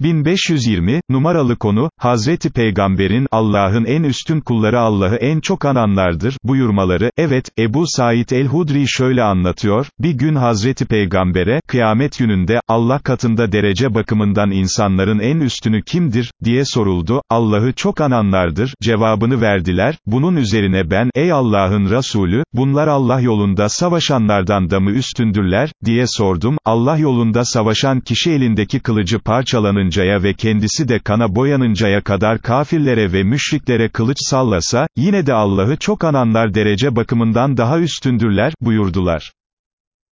1520, numaralı konu, Hazreti Peygamber'in, Allah'ın en üstün kulları Allah'ı en çok ananlardır, buyurmaları, evet, Ebu Said el-Hudri şöyle anlatıyor, bir gün Hazreti Peygamber'e, kıyamet gününde, Allah katında derece bakımından insanların en üstünü kimdir, diye soruldu, Allah'ı çok ananlardır, cevabını verdiler, bunun üzerine ben, ey Allah'ın Resulü, bunlar Allah yolunda savaşanlardan da mı üstündürler, diye sordum, Allah yolunda savaşan kişi elindeki kılıcı parçalanınca, boyanıncaya ve kendisi de kana boyanıncaya kadar kafirlere ve müşriklere kılıç sallasa, yine de Allah'ı çok ananlar derece bakımından daha üstündürler, buyurdular.